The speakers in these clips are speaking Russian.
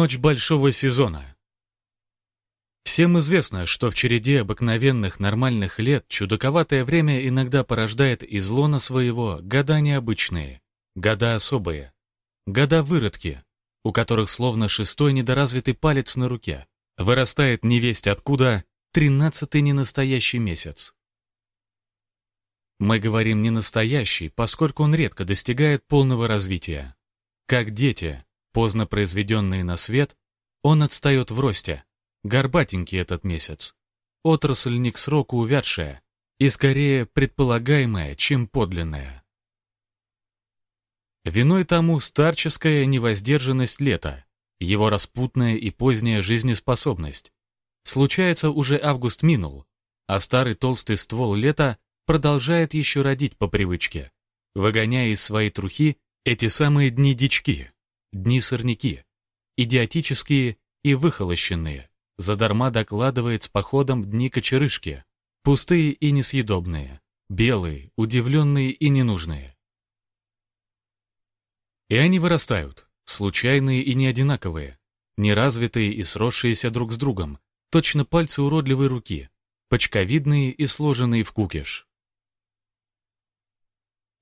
Ночь большого сезона. Всем известно, что в череде обыкновенных нормальных лет чудаковатое время иногда порождает из лона своего года необычные, года особые, года выродки, у которых словно шестой недоразвитый палец на руке, вырастает невесть откуда тринадцатый ненастоящий месяц. Мы говорим «не настоящий», поскольку он редко достигает полного развития. Как дети, поздно произведенные на свет, он отстает в росте, горбатенький этот месяц. Отрасль не к сроку увядшая и скорее предполагаемая, чем подлинная. Виной тому старческая невоздержанность лета, его распутная и поздняя жизнеспособность. Случается, уже август минул, а старый толстый ствол лета продолжает еще родить по привычке, выгоняя из своей трухи эти самые дни-дички, дни-сорняки, идиотические и выхолощенные, задарма докладывает с походом дни кочерышки, пустые и несъедобные, белые, удивленные и ненужные. И они вырастают, случайные и неодинаковые, неразвитые и сросшиеся друг с другом, точно пальцы уродливой руки, почковидные и сложенные в кукиш.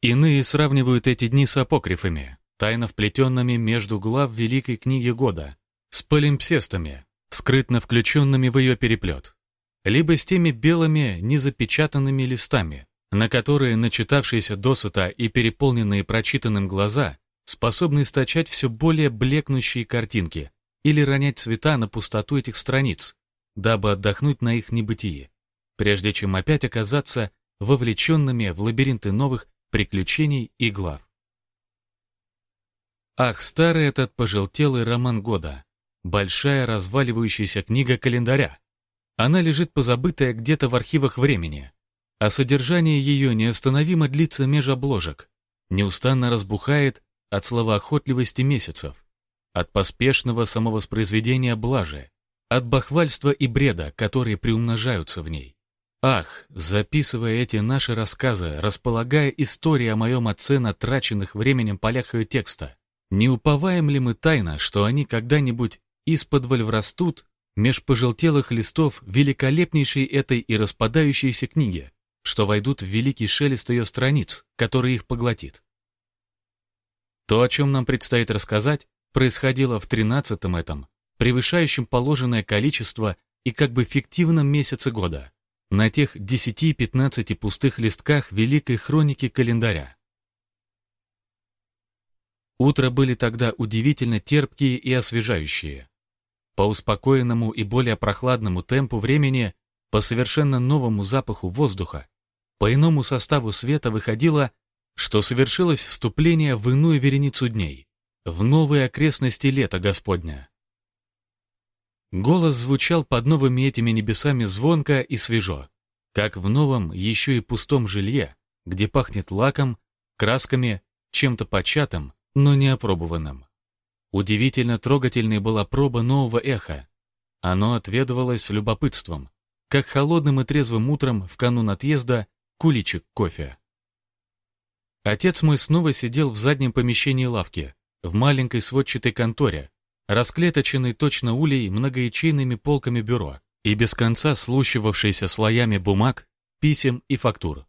Иные сравнивают эти дни с апокрифами, тайно вплетенными между глав Великой книги года, с полимпсестами, скрытно включенными в ее переплет, либо с теми белыми незапечатанными листами, на которые начитавшиеся досыта и переполненные прочитанным глаза способны источать все более блекнущие картинки или ронять цвета на пустоту этих страниц, дабы отдохнуть на их небытии, прежде чем опять оказаться вовлеченными в лабиринты новых приключений и глав. Ах, старый этот пожелтелый роман года, большая разваливающаяся книга календаря. Она лежит позабытая где-то в архивах времени, а содержание ее неостановимо длится меж обложек, неустанно разбухает от словоохотливости месяцев, от поспешного самовоспроизведения блажи, от бахвальства и бреда, которые приумножаются в ней. Ах, записывая эти наши рассказы, располагая истории о моем отце на траченных временем полях текста, не уповаем ли мы тайно, что они когда-нибудь из-под врастут меж пожелтелых листов великолепнейшей этой и распадающейся книги, что войдут в великий шелест ее страниц, который их поглотит? То, о чем нам предстоит рассказать, происходило в тринадцатом этом, превышающем положенное количество и как бы фиктивном месяце года, на тех 10-15 пустых листках великой хроники календаря. Утро были тогда удивительно терпкие и освежающие. По успокоенному и более прохладному темпу времени, по совершенно новому запаху воздуха, по иному составу света выходило, что совершилось вступление в иную вереницу дней, в новые окрестности лета Господня. Голос звучал под новыми этими небесами звонко и свежо, как в новом, еще и пустом жилье, где пахнет лаком, красками, чем-то початым, но не опробованным. Удивительно трогательной была проба нового эха. Оно отведывалось с любопытством, как холодным и трезвым утром в канун отъезда куличик кофе. Отец мой снова сидел в заднем помещении лавки, в маленькой сводчатой конторе, расклеточенной точно улей многоячейными полками бюро и без конца слущивавшейся слоями бумаг, писем и фактур.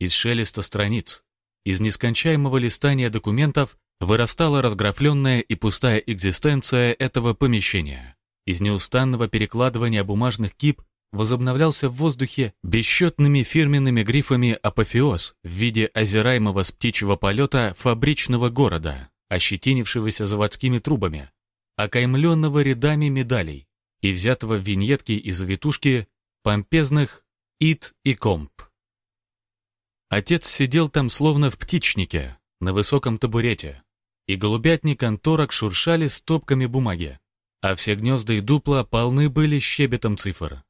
Из шелеста страниц, из нескончаемого листания документов вырастала разграфленная и пустая экзистенция этого помещения. Из неустанного перекладывания бумажных кип возобновлялся в воздухе бесчетными фирменными грифами апофеоз в виде озираемого с птичьего полета фабричного города, ощетинившегося заводскими трубами, окаймленного рядами медалей и взятого в виньетки и завитушки помпезных «ит» и «комп». Отец сидел там словно в птичнике, на высоком табурете, и голубятни конторок шуршали стопками бумаги, а все гнезда и дупла полны были щебетом цифр.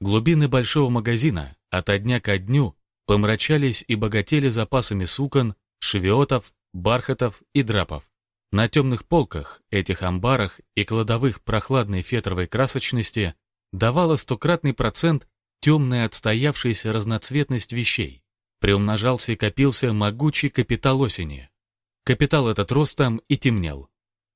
Глубины большого магазина ото дня ко дню помрачались и богатели запасами сукон, шевиотов, бархатов и драпов. На темных полках, этих амбарах и кладовых прохладной фетровой красочности давала стократный процент темная отстоявшаяся разноцветность вещей. Приумножался и копился могучий капитал осени. Капитал этот рос там и темнел.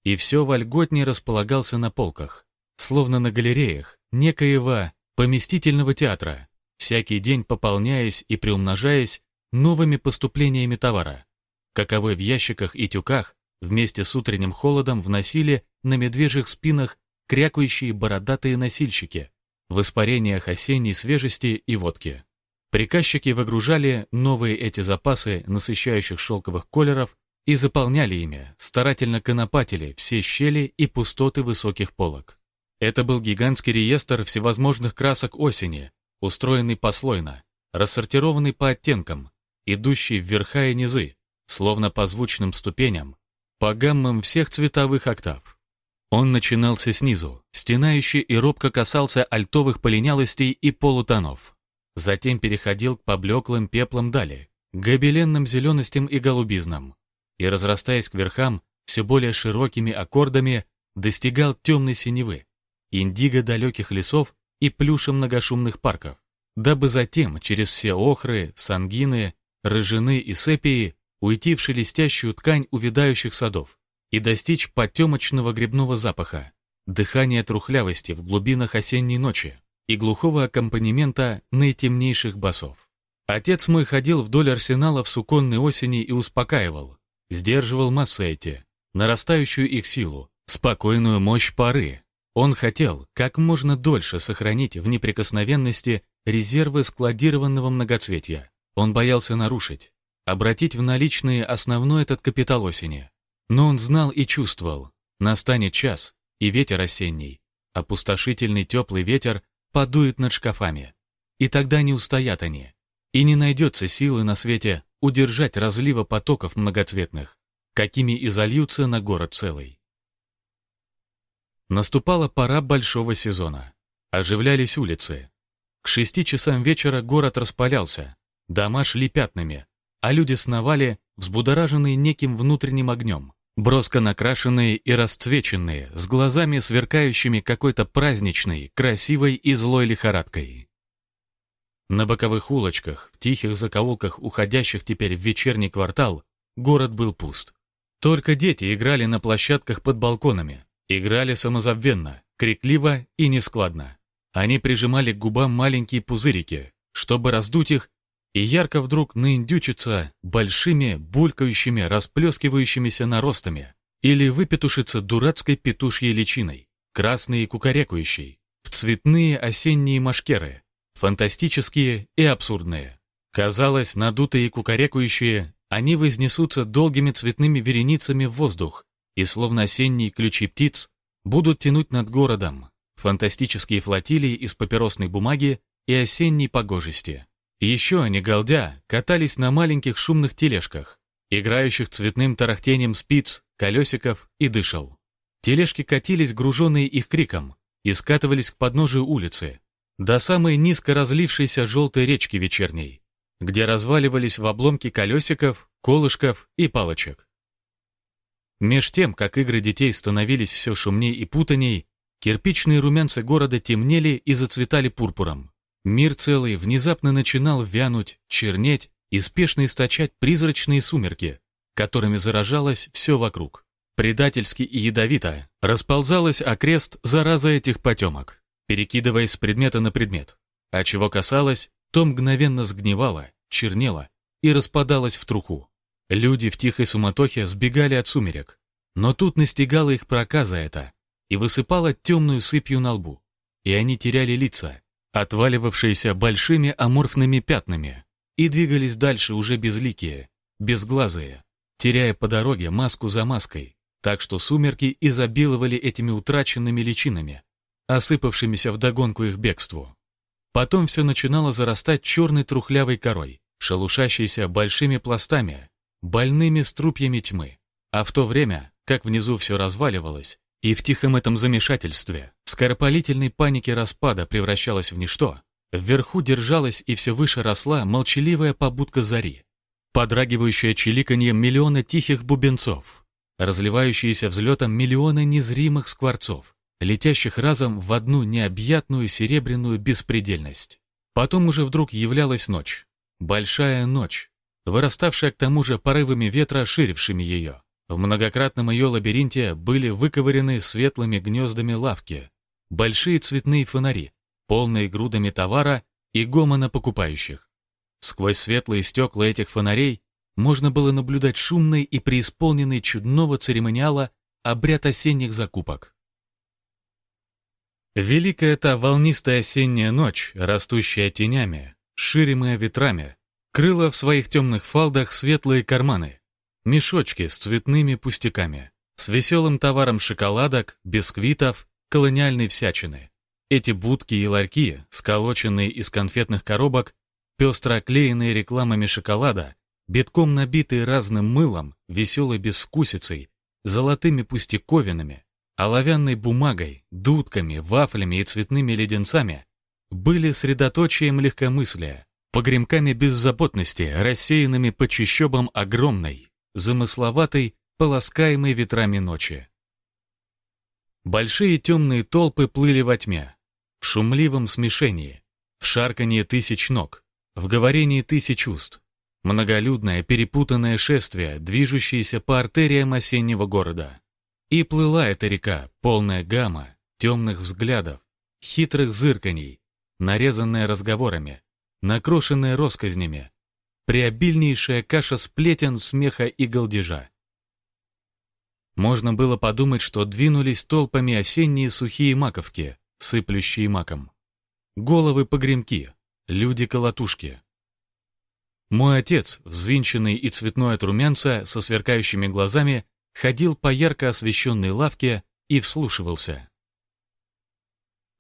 и все вольготнее располагался на полках, словно на галереях некоего поместительного театра, всякий день пополняясь и приумножаясь новыми поступлениями товара, каковой в ящиках и тюках вместе с утренним холодом вносили на медвежьих спинах крякающие бородатые носильщики в испарениях осенней свежести и водки. Приказчики выгружали новые эти запасы насыщающих шелковых колеров и заполняли ими, старательно конопатили все щели и пустоты высоких полок. Это был гигантский реестр всевозможных красок осени, устроенный послойно, рассортированный по оттенкам, идущий в верха и низы, словно по звучным ступеням, по гаммам всех цветовых октав. Он начинался снизу, стенающий и робко касался альтовых полинялостей и полутонов. Затем переходил к поблеклым пеплам дали, гобеленным зеленостям и голубизнам, и, разрастаясь к верхам, все более широкими аккордами достигал темной синевы, индиго далеких лесов и плюша многошумных парков, дабы затем через все охры, сангины, рыжины и сепии уйти в шелестящую ткань увядающих садов и достичь потемочного грибного запаха, дыхания трухлявости в глубинах осенней ночи и глухого аккомпанемента наитемнейших басов. Отец мой ходил вдоль арсенала в суконной осени и успокаивал, сдерживал массы эти, нарастающую их силу, спокойную мощь пары, он хотел как можно дольше сохранить в неприкосновенности резервы складированного многоцветия. Он боялся нарушить, обратить в наличные основной этот капитал осени. Но он знал и чувствовал, настанет час, и ветер осенний, опустошительный теплый ветер подует над шкафами. И тогда не устоят они, и не найдется силы на свете удержать разлива потоков многоцветных, какими и зальются на город целый. Наступала пора большого сезона. Оживлялись улицы. К шести часам вечера город распалялся, дома шли пятнами, а люди сновали, взбудораженные неким внутренним огнем, броско накрашенные и расцвеченные, с глазами сверкающими какой-то праздничной, красивой и злой лихорадкой. На боковых улочках, в тихих закоулках, уходящих теперь в вечерний квартал, город был пуст. Только дети играли на площадках под балконами, Играли самозабвенно, крикливо и нескладно. Они прижимали к губам маленькие пузырики, чтобы раздуть их и ярко вдруг наиндючиться большими, булькающими, расплескивающимися наростами или выпетушиться дурацкой петушьей личиной, красной и кукарекающей, в цветные осенние машкеры, фантастические и абсурдные. Казалось, надутые и кукарекающие, они вознесутся долгими цветными вереницами в воздух, и словно осенние ключи птиц будут тянуть над городом фантастические флотилии из папиросной бумаги и осенней погожести. Еще они, галдя, катались на маленьких шумных тележках, играющих цветным тарахтением спиц, колесиков и дышал. Тележки катились, груженные их криком, и скатывались к подножию улицы, до самой низко разлившейся желтой речки вечерней, где разваливались в обломки колесиков, колышков и палочек. Меж тем, как игры детей становились все шумней и путаней, кирпичные румянцы города темнели и зацветали пурпуром. Мир целый внезапно начинал вянуть, чернеть и спешно источать призрачные сумерки, которыми заражалось все вокруг. Предательски и ядовито расползалась окрест зараза этих потемок, перекидываясь с предмета на предмет, а чего касалось, то мгновенно сгнивало, чернело и распадалось в труху. Люди в тихой суматохе сбегали от сумерек, но тут настигала их проказа это и высыпала темную сыпью на лбу, и они теряли лица, отваливавшиеся большими аморфными пятнами, и двигались дальше уже безликие, безглазые, теряя по дороге маску за маской, так что сумерки изобиловали этими утраченными личинами, осыпавшимися вдогонку их бегству. Потом все начинало зарастать черной трухлявой корой, шелушащейся большими пластами, больными струпьями тьмы. А в то время, как внизу все разваливалось, и в тихом этом замешательстве, скоропалительной панике распада превращалось в ничто, вверху держалась и все выше росла молчаливая побудка зари, подрагивающая чиликаньем миллиона тихих бубенцов, разливающиеся взлетом миллионы незримых скворцов, летящих разом в одну необъятную серебряную беспредельность. Потом уже вдруг являлась ночь, большая ночь, выраставшая к тому же порывами ветра, ширившими ее. В многократном ее лабиринте были выковырены светлыми гнездами лавки, большие цветные фонари, полные грудами товара и гомона покупающих. Сквозь светлые стекла этих фонарей можно было наблюдать шумный и преисполненный чудного церемониала обряд осенних закупок. Великая та волнистая осенняя ночь, растущая тенями, ширимая ветрами, крыла в своих темных фалдах светлые карманы, мешочки с цветными пустяками, с веселым товаром шоколадок, бисквитов, колониальной всячины. Эти будки и ларьки, сколоченные из конфетных коробок, пестро оклеенные рекламами шоколада, битком набитые разным мылом, веселой безвкусицей, золотыми пустяковинами, оловянной бумагой, дудками, вафлями и цветными леденцами, были средоточием легкомыслия, погремками беззаботности, рассеянными по чащобам огромной, замысловатой, полоскаемой ветрами ночи. Большие темные толпы плыли во тьме, в шумливом смешении, в шарканье тысяч ног, в говорении тысяч уст. Многолюдное перепутанное шествие, движущееся по артериям осеннего города. И плыла эта река, полная гамма, темных взглядов, хитрых зырканий, нарезанная разговорами, накрошенная росказнями, преобильнейшая каша сплетен, смеха и голдежа. Можно было подумать, что двинулись толпами осенние сухие маковки, сыплющие маком. Головы-погремки, люди-колотушки. Мой отец, взвинченный и цветной от румянца, со сверкающими глазами, ходил по ярко освещенной лавке и вслушивался.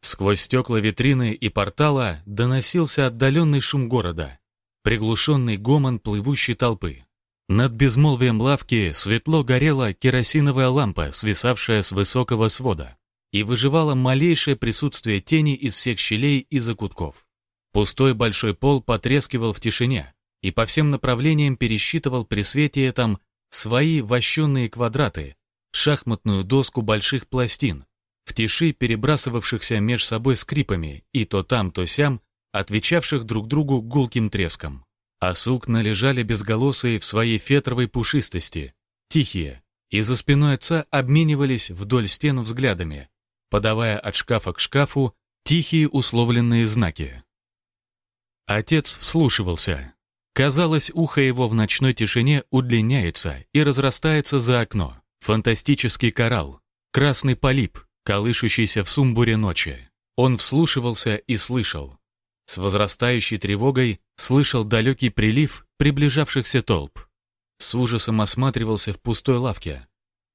Сквозь стекла витрины и портала доносился отдаленный шум города, приглушенный гомон плывущей толпы. Над безмолвием лавки светло горела керосиновая лампа, свисавшая с высокого свода, и выживало малейшее присутствие тени из всех щелей и закутков. Пустой большой пол потрескивал в тишине и по всем направлениям пересчитывал при свете этом свои вощенные квадраты, шахматную доску больших пластин, в тиши перебрасывавшихся меж собой скрипами и то там, то сям отвечавших друг другу гулким треском. А сукна лежали безголосые в своей фетровой пушистости, тихие, и за спиной отца обменивались вдоль стен взглядами, подавая от шкафа к шкафу тихие условленные знаки. Отец вслушивался. Казалось, ухо его в ночной тишине удлиняется и разрастается за окно. Фантастический коралл, красный полип, колышущийся в сумбуре ночи. Он вслушивался и слышал. С возрастающей тревогой слышал далекий прилив приближавшихся толп. С ужасом осматривался в пустой лавке.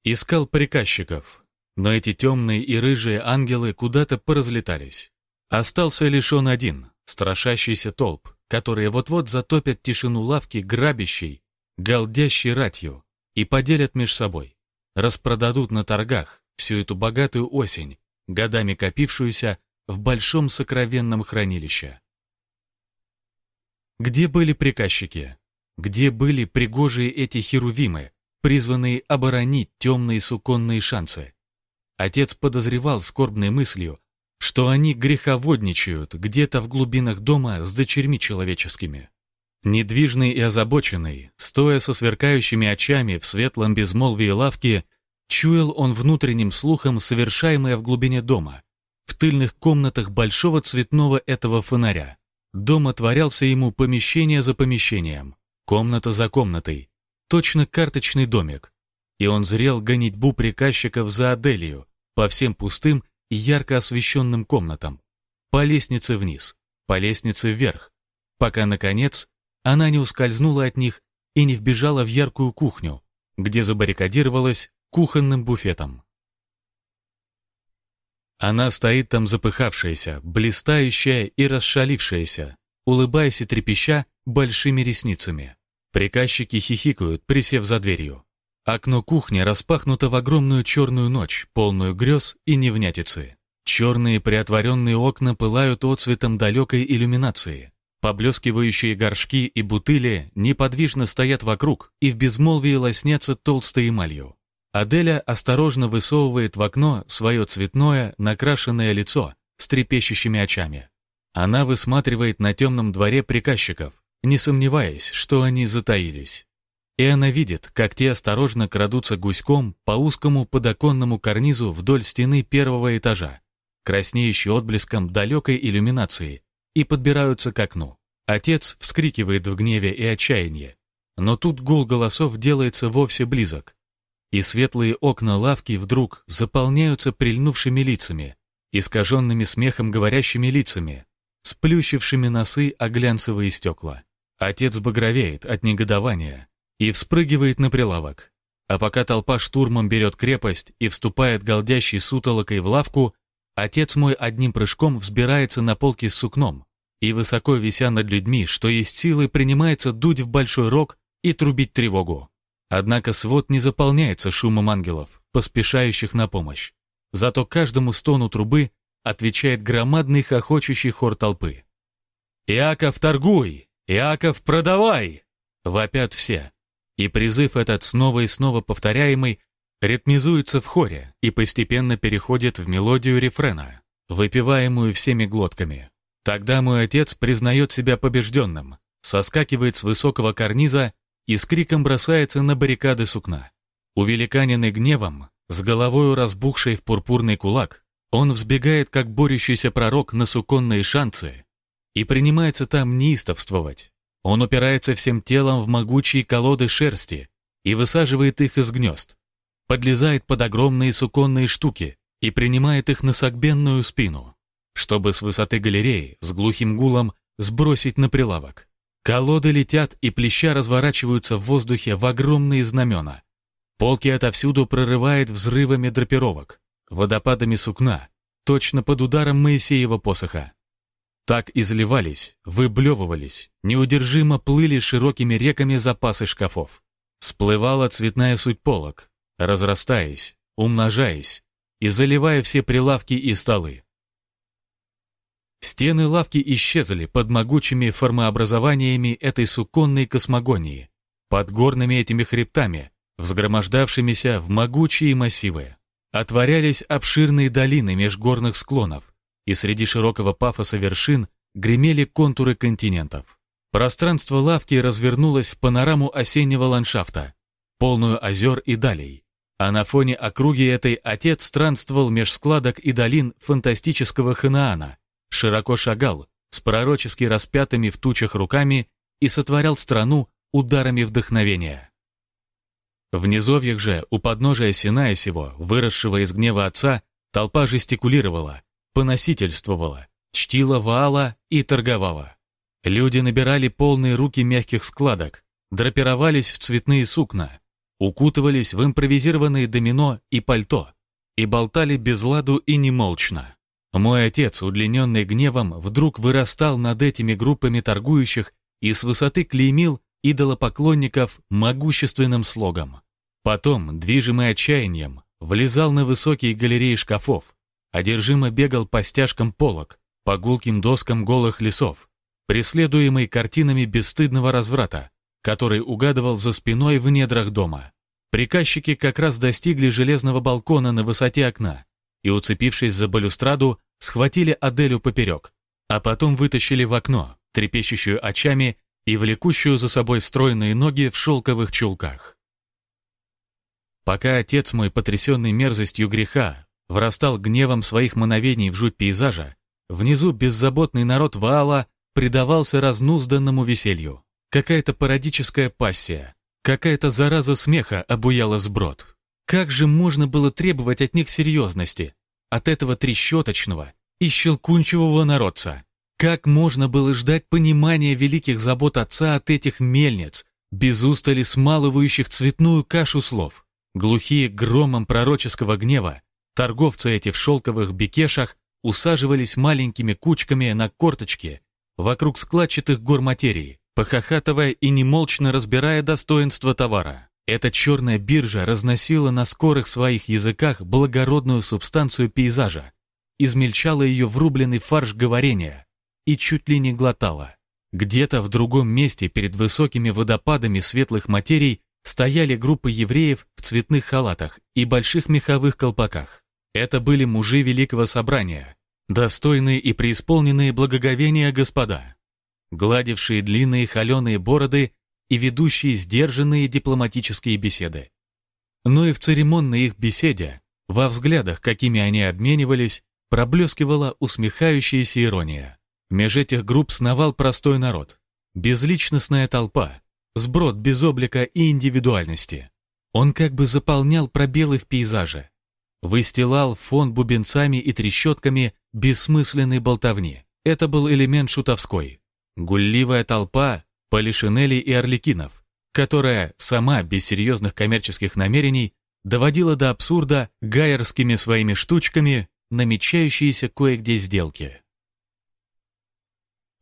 Искал приказчиков, но эти темные и рыжие ангелы куда-то поразлетались. Остался лишь он один, страшащийся толп, которые вот-вот затопят тишину лавки грабящей, галдящей ратью и поделят меж собой. Распродадут на торгах всю эту богатую осень, годами копившуюся в большом сокровенном хранилище. Где были приказчики? Где были пригожие эти херувимы, призванные оборонить темные суконные шансы? Отец подозревал скорбной мыслью, что они греховодничают где-то в глубинах дома с дочерьми человеческими. Недвижный и озабоченный, стоя со сверкающими очами в светлом безмолвии лавки, чуял он внутренним слухом совершаемое в глубине дома, в тыльных комнатах большого цветного этого фонаря. Дом отворялся ему помещение за помещением, комната за комнатой, точно карточный домик. И он зрел гонитьбу приказчиков за Аделию по всем пустым и ярко освещенным комнатам, по лестнице вниз, по лестнице вверх, пока, наконец, она не ускользнула от них и не вбежала в яркую кухню, где забаррикадировалась кухонным буфетом. Она стоит там запыхавшаяся, блистающая и расшалившаяся, улыбаясь и трепеща большими ресницами. Приказчики хихикают, присев за дверью. Окно кухни распахнуто в огромную черную ночь, полную грез и невнятицы. Черные приотворенные окна пылают отцветом далекой иллюминации. Поблескивающие горшки и бутыли неподвижно стоят вокруг и в безмолвии лоснятся толстой эмалью. Аделя осторожно высовывает в окно свое цветное, накрашенное лицо с трепещущими очами. Она высматривает на темном дворе приказчиков, не сомневаясь, что они затаились. И она видит, как те осторожно крадутся гуськом по узкому подоконному карнизу вдоль стены первого этажа, краснеющий отблеском далекой иллюминации, и подбираются к окну. Отец вскрикивает в гневе и отчаянии, но тут гул голосов делается вовсе близок, и светлые окна лавки вдруг заполняются прильнувшими лицами, искаженными смехом говорящими лицами, сплющившими носы о глянцевые стекла. Отец багровеет от негодования и вспрыгивает на прилавок. А пока толпа штурмом берет крепость и вступает голдящей сутолокой в лавку, отец мой одним прыжком взбирается на полки с сукном и, высоко вися над людьми, что есть силы, принимается дуть в большой рог и трубить тревогу. Однако свод не заполняется шумом ангелов, поспешающих на помощь. Зато каждому стону трубы отвечает громадный хохочущий хор толпы. «Иаков, торгуй! Иаков, продавай!» Вопят все. И призыв этот снова и снова повторяемый ритмизуется в хоре и постепенно переходит в мелодию рефрена, выпиваемую всеми глотками. Тогда мой отец признает себя побежденным, соскакивает с высокого карниза и с криком бросается на баррикады сукна. Увеликаненный гневом, с головою разбухшей в пурпурный кулак, он взбегает, как борющийся пророк, на суконные шанцы и принимается там неистовствовать. Он упирается всем телом в могучие колоды шерсти и высаживает их из гнезд, подлезает под огромные суконные штуки и принимает их на согбенную спину, чтобы с высоты галереи с глухим гулом сбросить на прилавок. Колоды летят и плеща разворачиваются в воздухе в огромные знамена. Полки отовсюду прорывает взрывами драпировок, водопадами сукна, точно под ударом Моисеева посоха. Так изливались, выблевывались, неудержимо плыли широкими реками запасы шкафов. Сплывала цветная суть полок, разрастаясь, умножаясь и заливая все прилавки и столы. Стены лавки исчезли под могучими формообразованиями этой суконной космогонии, под горными этими хребтами, взгромождавшимися в могучие массивы. Отворялись обширные долины межгорных склонов, и среди широкого пафоса вершин гремели контуры континентов. Пространство лавки развернулось в панораму осеннего ландшафта, полную озер и далей. А на фоне округи этой отец странствовал меж складок и долин фантастического Ханаана, широко шагал, с пророчески распятыми в тучах руками и сотворял страну ударами вдохновения. В низовьях же, у подножия Синая сего, выросшего из гнева отца, толпа жестикулировала, поносительствовала, чтила Ваала и торговала. Люди набирали полные руки мягких складок, драпировались в цветные сукна, укутывались в импровизированные домино и пальто и болтали без ладу и немолчно. Мой отец, удлиненный гневом, вдруг вырастал над этими группами торгующих и с высоты клеймил идолопоклонников могущественным слогом. Потом, движимый отчаянием, влезал на высокие галереи шкафов, одержимо бегал по стяжкам полок, по гулким доскам голых лесов, преследуемый картинами бесстыдного разврата, который угадывал за спиной в недрах дома. Приказчики как раз достигли железного балкона на высоте окна, и, уцепившись за балюстраду, схватили Аделю поперек, а потом вытащили в окно, трепещущую очами и влекущую за собой стройные ноги в шелковых чулках. Пока отец мой, потрясенный мерзостью греха, врастал гневом своих мановений в жуть пейзажа, внизу беззаботный народ Ваала предавался разнузданному веселью. Какая-то пародическая пассия, какая-то зараза смеха обуяла сброд. Как же можно было требовать от них серьезности, от этого трещоточного и щелкунчивого народца? Как можно было ждать понимания великих забот отца от этих мельниц, без устали смалывающих цветную кашу слов? Глухие громом пророческого гнева, торговцы эти в шелковых бекешах усаживались маленькими кучками на корточки вокруг складчатых гор материи, похохатывая и немолчно разбирая достоинство товара. Эта черная биржа разносила на скорых своих языках благородную субстанцию пейзажа, измельчала ее в рубленый фарш говорения и чуть ли не глотала. Где-то в другом месте перед высокими водопадами светлых материй стояли группы евреев в цветных халатах и больших меховых колпаках. Это были мужи Великого Собрания, достойные и преисполненные благоговения господа, гладившие длинные холеные бороды и ведущие сдержанные дипломатические беседы. Но и в церемонной их беседе, во взглядах, какими они обменивались, проблескивала усмехающаяся ирония. Меж этих групп сновал простой народ, безличностная толпа, сброд без облика и индивидуальности. Он как бы заполнял пробелы в пейзаже, выстилал фон бубенцами и трещотками бессмысленной болтовни. Это был элемент шутовской. Гулливая толпа полишинелей и орликинов, которая сама без серьезных коммерческих намерений доводила до абсурда гайерскими своими штучками намечающиеся кое-где сделки.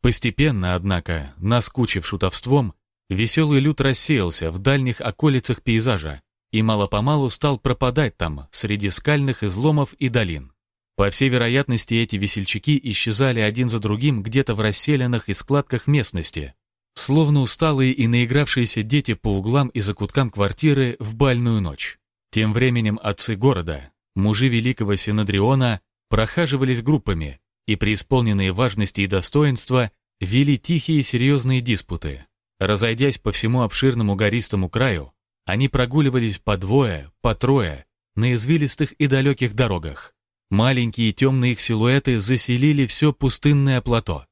Постепенно, однако, наскучив шутовством, веселый люд рассеялся в дальних околицах пейзажа и мало-помалу стал пропадать там, среди скальных изломов и долин. По всей вероятности, эти весельчаки исчезали один за другим где-то в расселенных и складках местности, словно усталые и наигравшиеся дети по углам и закуткам квартиры в бальную ночь. Тем временем отцы города, мужи великого Синодриона, прохаживались группами и, преисполненные важности и достоинства, вели тихие серьезные диспуты. Разойдясь по всему обширному гористому краю, они прогуливались по двое, по трое, на извилистых и далеких дорогах. Маленькие темные их силуэты заселили все пустынное плато,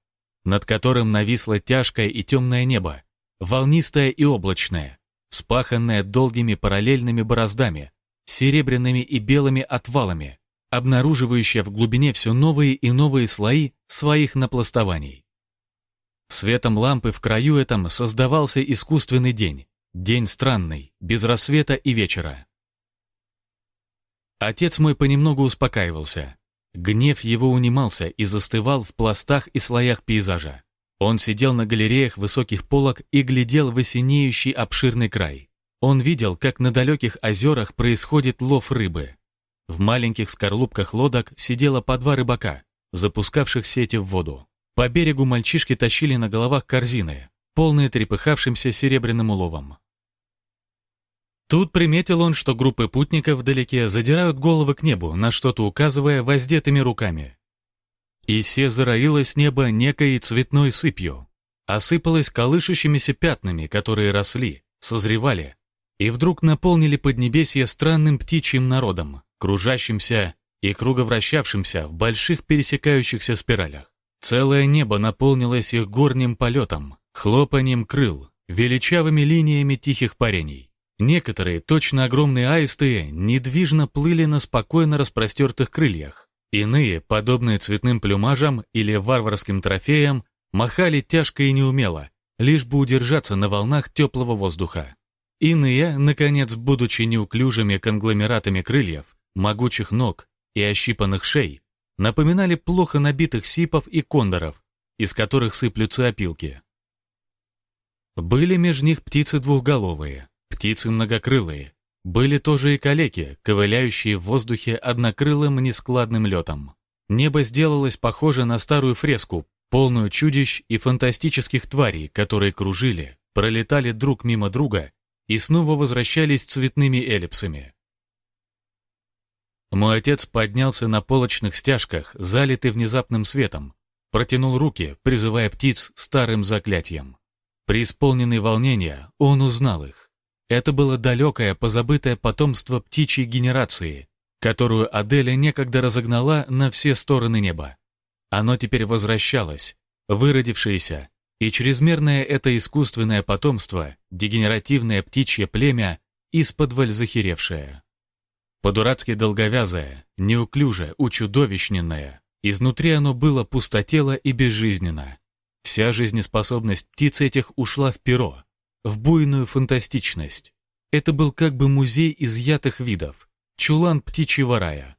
над которым нависло тяжкое и темное небо, волнистое и облачное, спаханное долгими параллельными бороздами, серебряными и белыми отвалами, обнаруживающее в глубине все новые и новые слои своих напластований. Светом лампы в краю этом создавался искусственный день, день странный, без рассвета и вечера. Отец мой понемногу успокаивался. Гнев его унимался и застывал в пластах и слоях пейзажа. Он сидел на галереях высоких полок и глядел в осенеющий обширный край. Он видел, как на далеких озерах происходит лов рыбы. В маленьких скорлупках лодок сидело по два рыбака, запускавших сети в воду. По берегу мальчишки тащили на головах корзины, полные трепыхавшимся серебряным уловом. Тут приметил он, что группы путников вдалеке задирают головы к небу, на что-то указывая воздетыми руками. И се зароилось небо некой цветной сыпью, осыпалось колышущимися пятнами, которые росли, созревали, и вдруг наполнили Поднебесье странным птичьим народом, кружащимся и круговращавшимся в больших пересекающихся спиралях. Целое небо наполнилось их горним полетом, хлопанием крыл, величавыми линиями тихих парений. Некоторые, точно огромные аисты, недвижно плыли на спокойно распростертых крыльях. Иные, подобные цветным плюмажам или варварским трофеям, махали тяжко и неумело, лишь бы удержаться на волнах теплого воздуха. Иные, наконец, будучи неуклюжими конгломератами крыльев, могучих ног и ощипанных шей, напоминали плохо набитых сипов и кондоров, из которых сыплются опилки. Были между них птицы двухголовые, Птицы многокрылые. Были тоже и калеки, ковыляющие в воздухе однокрылым нескладным летом. Небо сделалось похоже на старую фреску, полную чудищ и фантастических тварей, которые кружили, пролетали друг мимо друга и снова возвращались цветными эллипсами. Мой отец поднялся на полочных стяжках, залитый внезапным светом, протянул руки, призывая птиц старым заклятием. При исполненной волнения он узнал их. Это было далекое, позабытое потомство птичьей генерации, которую Аделя некогда разогнала на все стороны неба. Оно теперь возвращалось, выродившееся, и чрезмерное это искусственное потомство, дегенеративное птичье племя, из-под захеревшее. По-дурацки долговязое, неуклюже, учудовищненное, изнутри оно было пустотело и безжизненно. Вся жизнеспособность птиц этих ушла в перо, в буйную фантастичность. Это был как бы музей изъятых видов, чулан птичьего рая.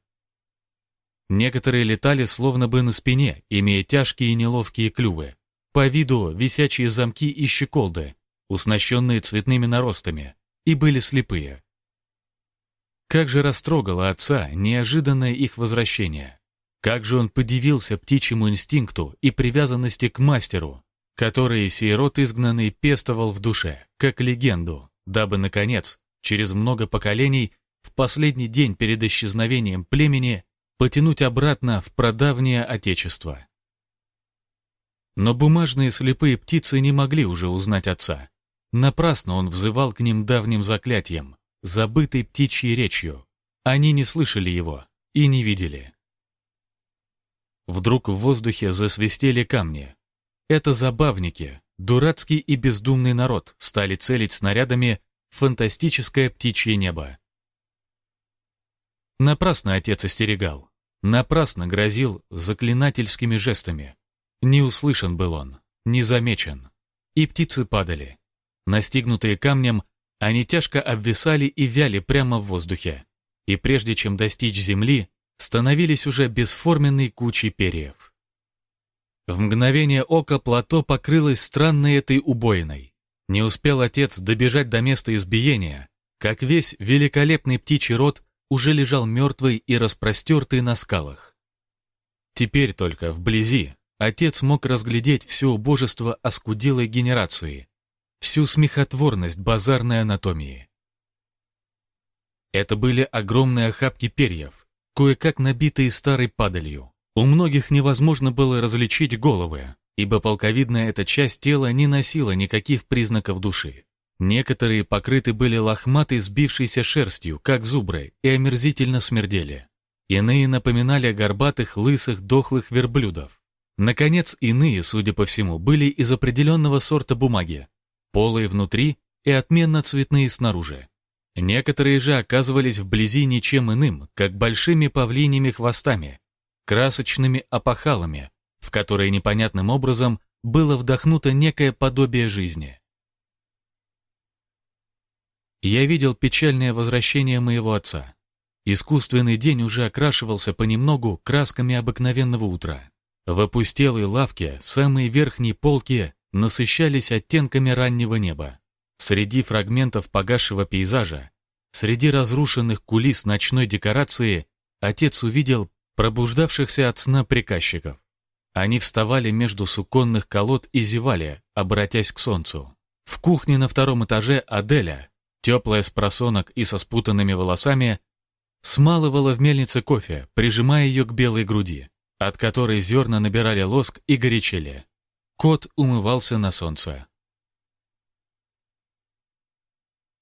Некоторые летали словно бы на спине, имея тяжкие и неловкие клювы. По виду висячие замки и щеколды, уснащенные цветными наростами, и были слепые. Как же растрогало отца неожиданное их возвращение. Как же он подивился птичьему инстинкту и привязанности к мастеру, которые род изгнанный пестовал в душе, как легенду, дабы, наконец, через много поколений, в последний день перед исчезновением племени, потянуть обратно в прадавнее отечество. Но бумажные слепые птицы не могли уже узнать отца. Напрасно он взывал к ним давним заклятием, забытой птичьей речью. Они не слышали его и не видели. Вдруг в воздухе засвистели камни. Это забавники, дурацкий и бездумный народ стали целить снарядами в фантастическое птичье небо. Напрасно отец остерегал, напрасно грозил заклинательскими жестами. Не услышан был он, не замечен. И птицы падали. Настигнутые камнем, они тяжко обвисали и вяли прямо в воздухе. И прежде чем достичь земли, становились уже бесформенной кучей перьев. В мгновение ока плато покрылось странной этой убоиной. Не успел отец добежать до места избиения, как весь великолепный птичий род уже лежал мертвый и распростертый на скалах. Теперь только вблизи отец мог разглядеть все убожество оскуделой генерации, всю смехотворность базарной анатомии. Это были огромные охапки перьев, кое-как набитые старой падалью. У многих невозможно было различить головы, ибо полковидная эта часть тела не носила никаких признаков души. Некоторые покрыты были лохматой сбившейся шерстью, как зубры, и омерзительно смердели. Иные напоминали горбатых, лысых, дохлых верблюдов. Наконец, иные, судя по всему, были из определенного сорта бумаги, полые внутри и отменно цветные снаружи. Некоторые же оказывались вблизи ничем иным, как большими павлиньими хвостами, красочными опахалами, в которые непонятным образом было вдохнуто некое подобие жизни. Я видел печальное возвращение моего отца. Искусственный день уже окрашивался понемногу красками обыкновенного утра. В опустелой лавке самые верхние полки насыщались оттенками раннего неба. Среди фрагментов погасшего пейзажа, среди разрушенных кулис ночной декорации, отец увидел пробуждавшихся от сна приказчиков. Они вставали между суконных колод и зевали, обратясь к солнцу. В кухне на втором этаже Аделя теплая с просонок и со спутанными волосами, смалывала в мельнице кофе, прижимая ее к белой груди, от которой зерна набирали лоск и горячели. Кот умывался на солнце.